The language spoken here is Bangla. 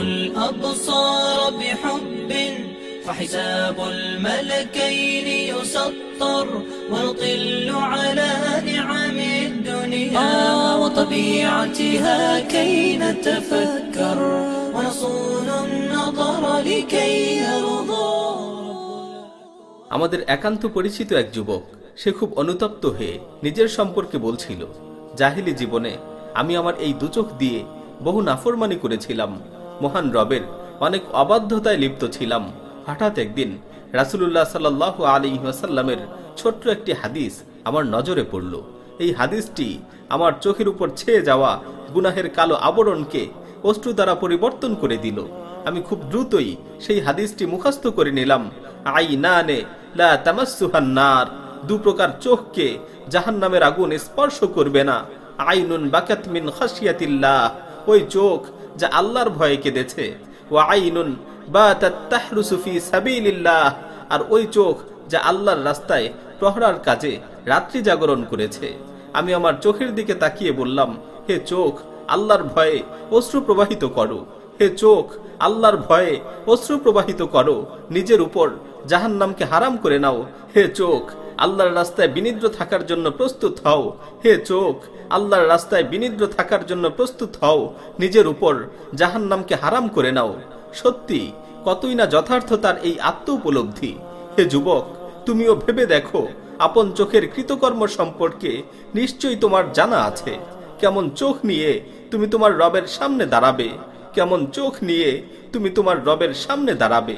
الأبصار بحب فحساب الملكين يسطر ونطل على نعم الدنيا وطبيعتها كي نتفكر ونصون النظر لكي يرضى আমাদের একান্ত পরিচিত এক যুবক সে খুব অনুতপ্ত হয়ে নিজের সম্পর্কে বলছিল জাহিলি জীবনে আমি আমার এই দুচোখ দিয়ে বহু নাফরমানি করেছিলাম মহান রবের অনেক অবাধ্যতায় লিপ্ত ছিলাম। হঠাৎ একদিন রাসুলুল্লাহ সাল্লাহ আলী ওয়াসাল্লামের ছোট্ট একটি হাদিস আমার নজরে পড়ল। এই হাদিসটি আমার চোখের উপর ছেয়ে যাওয়া গুনাহের কালো আবরণকে অশ্রু দ্বারা পরিবর্তন করে দিল। আমি খুব দ্রুতই সেই হাদিসটি মুখস্থ করে নিলাম। আই না নে দু প্রকার চোখকে জাহান্নামের আগুন স্পর্শ করবে না। আইনুন বাকাত মিন খাসিয়াতিল্লাহ ওই চোখ যা আল্লাহর ভয়ে কেঁদেছে। ও আইনুন বা তাহরুসু ফি সাবিলিল্লাহ, আর ওই চোখ যা আল্লাহর রাস্তায় প্রহরার কাজে রাত্রি জাগরণ করেছে। আমি আমার চোখের দিকে তাকিয়ে বললাম, হে চোখ, আল্লাহর ভয়ে অশ্রু প্রবাহিত করো। হে চোখ, আল্লাহর ভয়ে অশ্রু প্রবাহিত করো। নিজের উপর জাহান নামকে হারাম করে নাও। হে চোখ আল্লাহর রাস্তায় বিনিদ্র থাকার জন্য প্রস্তুত হও। হে চোখ, আল্লাহর রাস্তায় বিনিদ্র থাকার জন্য প্রস্তুত হও। নিজের উপর জাহান নামকে হারাম করে নাও। সত্যি, কতই না যথার্থ তার এই আত্ম উপলব্ধি হে যুবক, তুমিও ভেবে দেখো, আপন চোখের কৃতকর্ম সম্পর্কে নিশ্চয়ই তোমার জানা আছে। কেমন চোখ নিয়ে তুমি তোমার রবের সামনে দাঁড়াবে। কেমন চোখ নিয়ে তুমি তোমার রবের সামনে দাঁড়াবে।